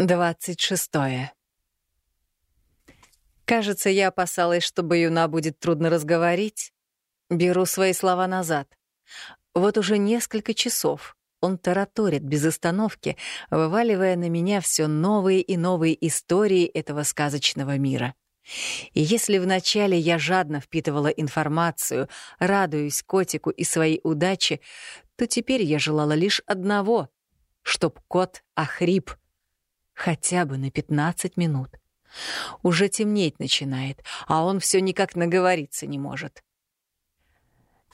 Двадцать шестое. Кажется, я опасалась, что Баюна будет трудно разговорить. Беру свои слова назад. Вот уже несколько часов он тараторит без остановки, вываливая на меня все новые и новые истории этого сказочного мира. И если вначале я жадно впитывала информацию, радуясь котику и своей удаче, то теперь я желала лишь одного — чтоб кот охрип — Хотя бы на 15 минут. Уже темнеть начинает, а он все никак наговориться не может.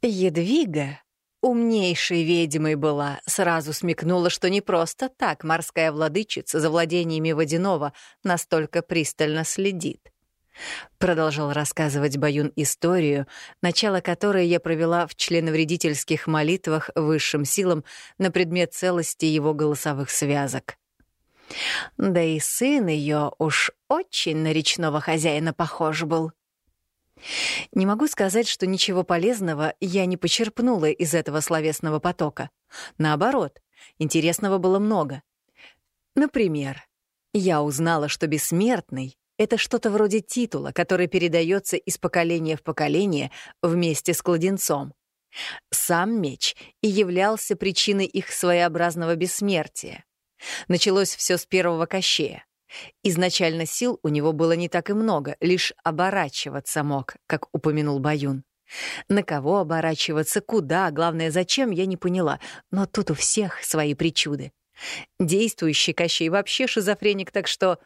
Едвига, умнейшей ведьмой была, сразу смекнула, что не просто так морская владычица за владениями водяного настолько пристально следит. Продолжал рассказывать Баюн историю, начало которой я провела в членовредительских молитвах высшим силам на предмет целости его голосовых связок. Да и сын ее уж очень на речного хозяина похож был. Не могу сказать, что ничего полезного я не почерпнула из этого словесного потока. Наоборот, интересного было много. Например, я узнала, что бессмертный — это что-то вроде титула, который передается из поколения в поколение вместе с кладенцом. Сам меч и являлся причиной их своеобразного бессмертия. Началось все с первого кощея. Изначально сил у него было не так и много, лишь оборачиваться мог, как упомянул Баюн. На кого оборачиваться, куда, главное, зачем, я не поняла, но тут у всех свои причуды. Действующий Кощей вообще шизофреник, так что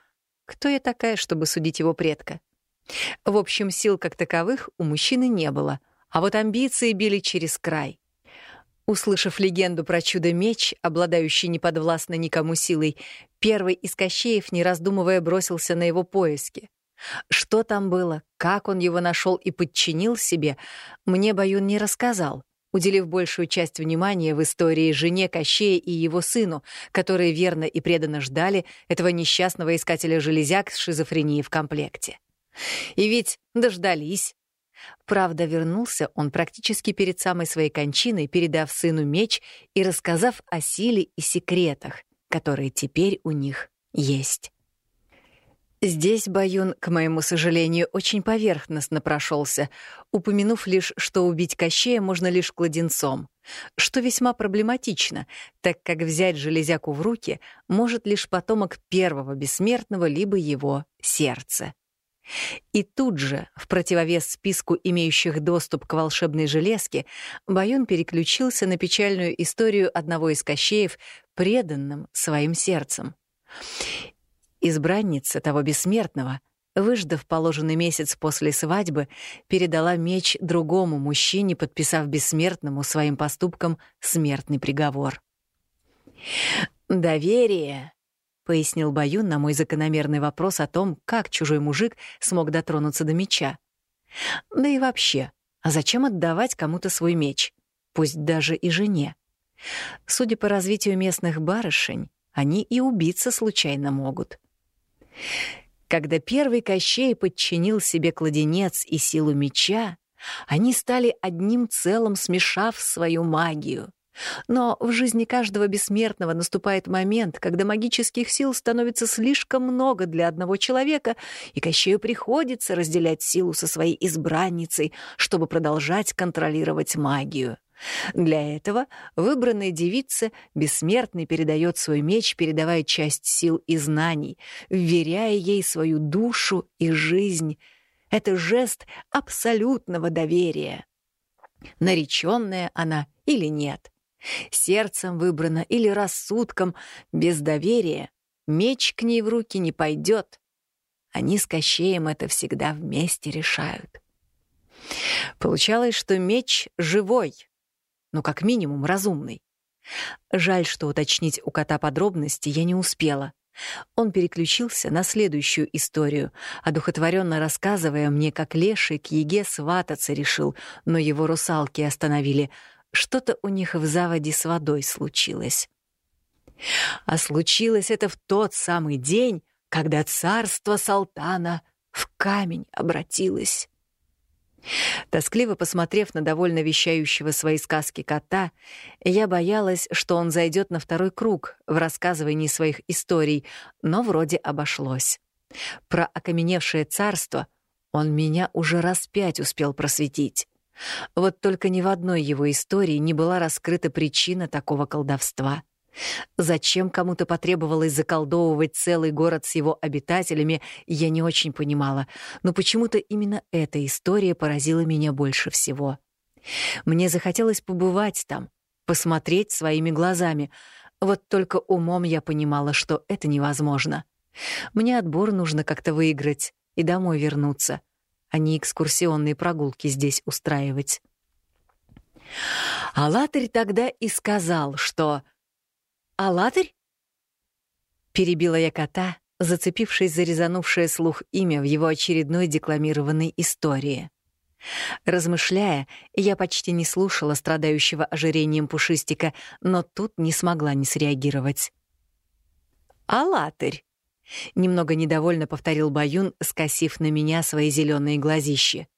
кто я такая, чтобы судить его предка? В общем, сил как таковых у мужчины не было, а вот амбиции били через край. Услышав легенду про чудо-меч, обладающий неподвластной никому силой, первый из Кощеев, не раздумывая, бросился на его поиски. Что там было, как он его нашел и подчинил себе, мне Баюн не рассказал, уделив большую часть внимания в истории жене Кощея и его сыну, которые верно и преданно ждали этого несчастного искателя железяк с шизофренией в комплекте. И ведь дождались. Правда, вернулся он практически перед самой своей кончиной, передав сыну меч и рассказав о силе и секретах, которые теперь у них есть. Здесь Баюн, к моему сожалению, очень поверхностно прошелся, упомянув лишь, что убить Кощея можно лишь кладенцом, что весьма проблематично, так как взять железяку в руки может лишь потомок первого бессмертного либо его сердце. И тут же, в противовес списку имеющих доступ к волшебной железке, Баюн переключился на печальную историю одного из кощеев, преданным своим сердцем. Избранница того бессмертного, выждав положенный месяц после свадьбы, передала меч другому мужчине, подписав бессмертному своим поступкам смертный приговор. Доверие — пояснил Баюн на мой закономерный вопрос о том, как чужой мужик смог дотронуться до меча. Да и вообще, а зачем отдавать кому-то свой меч? Пусть даже и жене. Судя по развитию местных барышень, они и убиться случайно могут. Когда первый Кощей подчинил себе кладенец и силу меча, они стали одним целым, смешав свою магию. Но в жизни каждого бессмертного наступает момент, когда магических сил становится слишком много для одного человека, и Кощею приходится разделять силу со своей избранницей, чтобы продолжать контролировать магию. Для этого выбранной девице бессмертный передает свой меч, передавая часть сил и знаний, вверяя ей свою душу и жизнь. Это жест абсолютного доверия. Нареченная она или нет. Сердцем выбрана или рассудком, без доверия, меч к ней в руки не пойдет. Они с Кощеем это всегда вместе решают. Получалось, что меч живой, ну, как минимум, разумный. Жаль, что уточнить у кота подробности я не успела. Он переключился на следующую историю, одухотворенно рассказывая мне, как леший к Еге свататься решил, но его русалки остановили — что-то у них в заводе с водой случилось. А случилось это в тот самый день, когда царство Салтана в камень обратилось. Тоскливо посмотрев на довольно вещающего свои сказки кота, я боялась, что он зайдет на второй круг в рассказывании своих историй, но вроде обошлось. Про окаменевшее царство он меня уже раз пять успел просветить. Вот только ни в одной его истории не была раскрыта причина такого колдовства. Зачем кому-то потребовалось заколдовывать целый город с его обитателями, я не очень понимала, но почему-то именно эта история поразила меня больше всего. Мне захотелось побывать там, посмотреть своими глазами. Вот только умом я понимала, что это невозможно. Мне отбор нужно как-то выиграть и домой вернуться, а не экскурсионные прогулки здесь устраивать. Алатырь тогда и сказал, что «Алатырь?» Перебила я кота, зацепившись за резанувшее слух имя в его очередной декламированной истории. Размышляя, я почти не слушала страдающего ожирением пушистика, но тут не смогла не среагировать. «Алатырь!» — немного недовольно повторил Баюн, скосив на меня свои зеленые глазищи.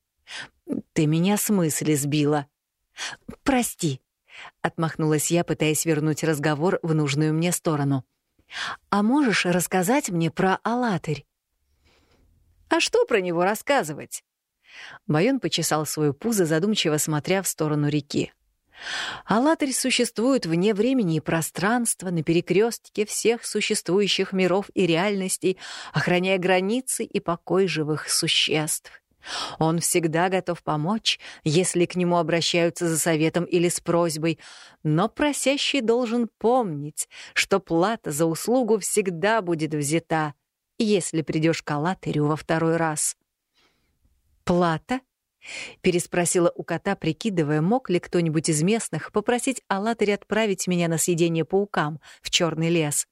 «Ты меня с мысли сбила». «Прости», — отмахнулась я, пытаясь вернуть разговор в нужную мне сторону. «А можешь рассказать мне про Алатырь?» «А что про него рассказывать?» Байон почесал свою пузо, задумчиво смотря в сторону реки. «Алатырь существует вне времени и пространства, на перекрестке всех существующих миров и реальностей, охраняя границы и покой живых существ. Он всегда готов помочь, если к нему обращаются за советом или с просьбой, но просящий должен помнить, что плата за услугу всегда будет взята, если придешь к Алатырю во второй раз. «Плата?» — переспросила у кота, прикидывая, мог ли кто-нибудь из местных попросить Аллатырь отправить меня на съедение паукам в черный лес.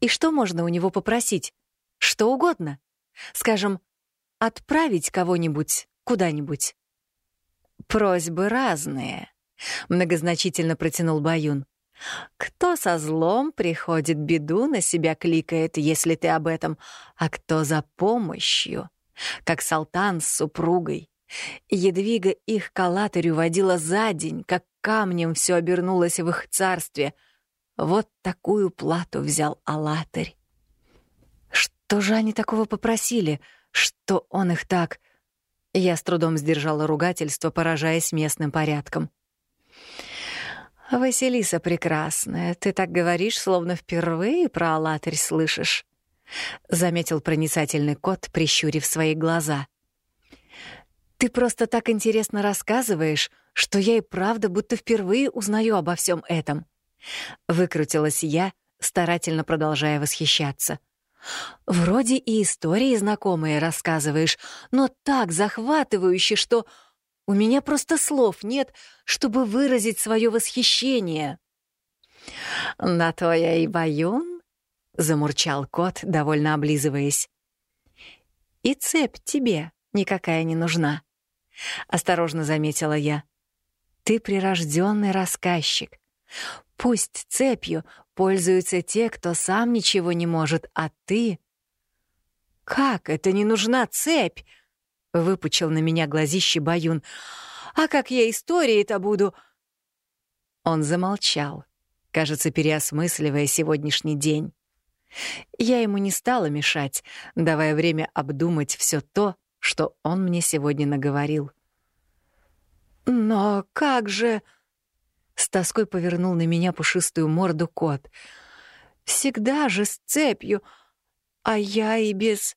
«И что можно у него попросить? Что угодно. Скажем, отправить кого-нибудь куда-нибудь. Просьбы разные, многозначительно протянул Баюн. Кто со злом приходит, беду на себя кликает, если ты об этом, а кто за помощью, как Салтан с супругой. Едвига их калатырю водила за день, как камнем все обернулось в их царстве. Вот такую плату взял Алатырь. Что же они такого попросили? Что он их так... Я с трудом сдержала ругательство, поражаясь местным порядком. «Василиса прекрасная, ты так говоришь, словно впервые про Аллатырь слышишь», — заметил проницательный кот, прищурив свои глаза. «Ты просто так интересно рассказываешь, что я и правда будто впервые узнаю обо всем этом». Выкрутилась я, старательно продолжая восхищаться. Вроде и истории знакомые рассказываешь, но так захватывающе, что у меня просто слов нет, чтобы выразить свое восхищение. «На то я и баюн», — замурчал кот, довольно облизываясь. «И цепь тебе никакая не нужна», — осторожно заметила я. «Ты прирожденный рассказчик. Пусть цепью пользуются те, кто сам ничего не может, а ты... «Как это не нужна цепь?» — выпучил на меня глазище Баюн. «А как я истории-то буду?» Он замолчал, кажется, переосмысливая сегодняшний день. Я ему не стала мешать, давая время обдумать все то, что он мне сегодня наговорил. «Но как же...» С тоской повернул на меня пушистую морду кот. «Всегда же с цепью, а я и без...»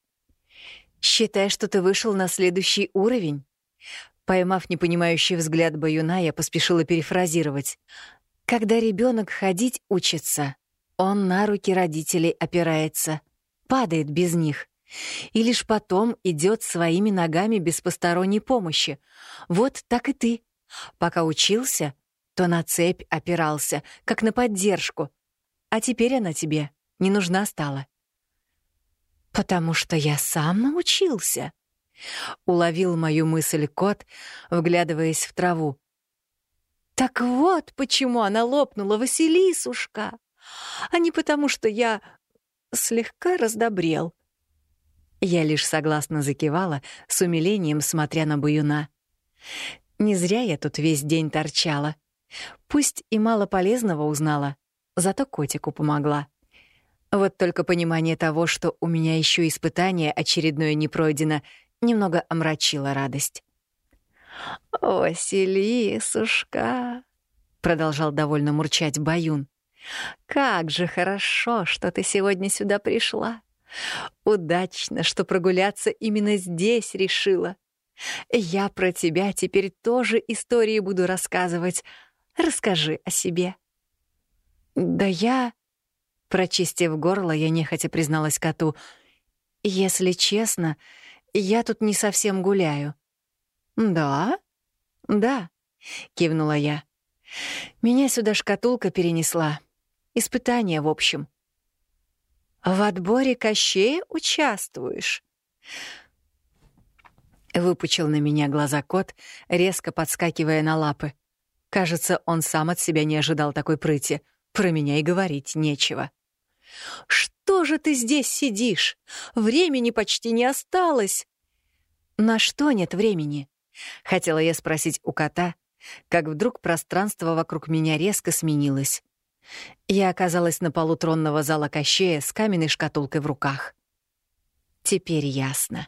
«Считай, что ты вышел на следующий уровень». Поймав непонимающий взгляд Баюна, я поспешила перефразировать. «Когда ребенок ходить учится, он на руки родителей опирается, падает без них, и лишь потом идет своими ногами без посторонней помощи. Вот так и ты. Пока учился, то на цепь опирался, как на поддержку. А теперь она тебе не нужна стала. «Потому что я сам научился», — уловил мою мысль кот, вглядываясь в траву. «Так вот почему она лопнула, Василисушка, а не потому что я слегка раздобрел». Я лишь согласно закивала, с умилением смотря на Баюна. Не зря я тут весь день торчала. Пусть и мало полезного узнала, зато котику помогла. Вот только понимание того, что у меня еще испытание очередное не пройдено, немного омрачило радость. «Василисушка», — продолжал довольно мурчать Баюн, — «как же хорошо, что ты сегодня сюда пришла. Удачно, что прогуляться именно здесь решила. Я про тебя теперь тоже истории буду рассказывать. Расскажи о себе». «Да я...» Прочистив горло, я нехотя призналась коту. «Если честно, я тут не совсем гуляю». «Да?» «Да», — кивнула я. «Меня сюда шкатулка перенесла. Испытание, в общем». «В отборе Кощея участвуешь?» Выпучил на меня глаза кот, резко подскакивая на лапы. Кажется, он сам от себя не ожидал такой прыти. Про меня и говорить нечего. «Что же ты здесь сидишь? Времени почти не осталось!» «На что нет времени?» — хотела я спросить у кота, как вдруг пространство вокруг меня резко сменилось. Я оказалась на полу тронного зала Кощея с каменной шкатулкой в руках. Теперь ясно.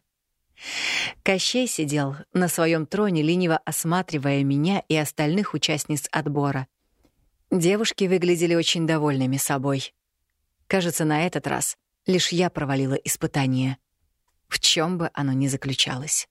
Кощей сидел на своем троне, лениво осматривая меня и остальных участниц отбора. Девушки выглядели очень довольными собой. Кажется, на этот раз лишь я провалила испытание, в чем бы оно ни заключалось.